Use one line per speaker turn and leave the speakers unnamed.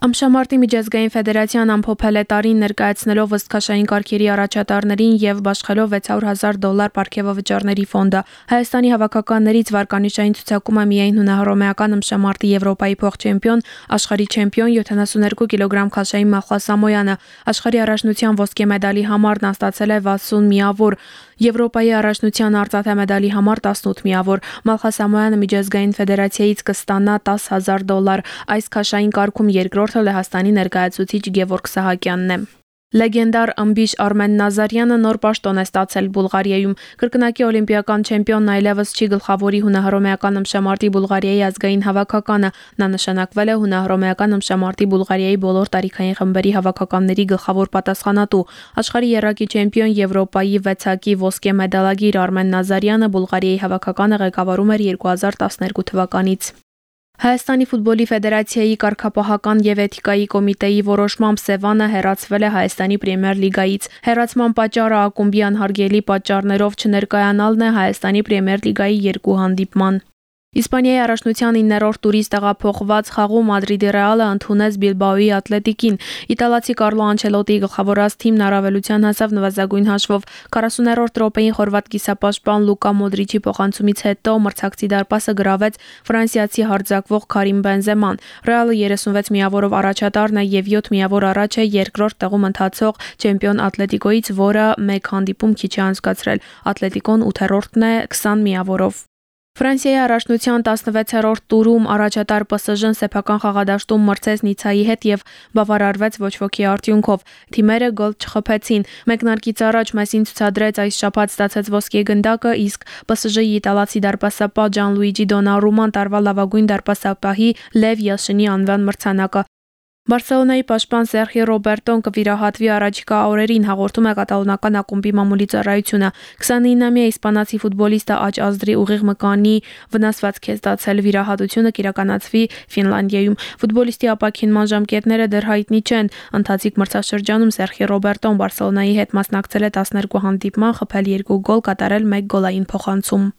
Ամշամարտի միջազգային ֆեդերացիան ամփոփել է տարին ներկայացնելով ըստքաշային կարգերի առաջատարներին եւ բաշխելով 600 հազար դոլար ապարքեվավճարների ֆոնդը։ Հայաստանի հավաքականներից վարկանիշային ցուցակում է միայն հունահռոմեական ամշամարտի Եվրոպայի փոխ-չեմպիոն, աշխարհի չեմպիոն 72 կիլոգրամ քաշային Մախլա Սամոյանը։ Աշխարհի առաջնության ոսկե մեդալի համար նա ստացել է 60 միավոր, Եվրոպայի առաջնության արծաթե մեդալի համար 18 միավոր։ Մալխա Սամոյանը միջազգային ֆեդերացիայից կստանա 10000 դոլար։ Այս քաշային կարգում երկրորդ Հաջորդը Լեհաստանի ներկայացուցիչ Գևորգ Սահակյանն է։ Լեգենդար ըմբիշ Արմեն Նազարյանը նոր պաշտոն է ստացել Բուլղարիայում։ Կրկնակի օլիմպիական չեմպիոնն այլևս չի գլխավորի հունահռոմեական ըմշամարտի Բուլղարիայի ազգային հավաքականը։ Նա նշանակվել է հունահռոմեական ըմշամարտի Բուլղարիայի բոլոր տարիքային խմբերի հավաքականների գլխավոր պատասխանատու։ Աշխարհի երակի չեմպիոն Եվրոպայի 6-ակի ոսկե մեդալագիր Արմեն Նազարյանը Բուլղարիայի հավաքականը ղեկավարում էր 2012 թվականից։ Հայաստանի ֆուտբոլի ֆեդերացիայի կարգապահական եւ էթիկայի կոմիտեի որոշմամբ Սևանը հերացվել է Հայաստանի Պրեմիեր լիգայից։ Հերացման պատճառը ակումբի անհարգելի պատճառներով չներկայանալն է Հայաստանի Պրեմիեր լիգայի երկու հանդիպման։ Իսպանիայի առաջնության 9-րդ տուրից տեղափոխված խաղում Մադրիդի Ռեալը ընդունեց Բիլբաոյի Ատլետիկին։ Իտալացի Կարլո Անչելոտիի գլխավորած թիմն առավելության հասավ նվազագույն հաշվով 40-րդ րոպեին խորվատ կիսապաշտպան Լուկա Մոդրիչի փոխանցումից հետո մրցակցի դարպասը գրավեց ֆրանսիացի հարձակվող Կարիմ Բենզեման։ Ռեալը 36 միավորով առաջատարն է եւ 7 միավոր առաջ է երկրորդ տեղում ընթացող չեմպիոն Ատլետիկոից, որը մեկ հանդիպում քիչ է անցկացրել։ Ատլետիկոն 8-րդն է 20 միավորով։ Ֆրանսիայի առաջնության 16-րդ տուրում առաջատար ՊՍԺ-ն սեփական խաղադաշտում մրցեց Նիցայի հետ եւ բավարարվեց ոչ ոքի արդյունքով։ Թիմերը գոլ չխփեցին։ Մեկնարկից առաջ Մեսին ցուցադրեց այս շաբաթ ստացած ոսկե գնդակը, իսկ ՊՍԺ-ի իտալացի դարպասապահ Ջանլուիջի Դոնարուման տարվա լավագույն դարպասապահի Լև Յաշինի անվան մրցանակը Բարսելոնայի պաշտպան Սերխիո Ռոբերտոն կվիրահատվի առաջիկա օրերին հաղորդում է կատալոնական ակումբի մամուլի ծառայությունը 29-ամյա իսպանացի ֆուտբոլիստը աճ ազդրի ուղիղ մկանի վնասվածք է ստացել վիրահատությունը կիրականացվի Ֆինլանդիայում ֆուտբոլիստի ապակինման ժամկետները դեռ հայտնի չեն ընթացիկ մրցաշրջանում Սերխիո Ռոբերտոն Բարսելոնայի հետ մասնակցել է 12 հանդիպման խփել 2 գոլ կատարել 1 գոլային փոխանցում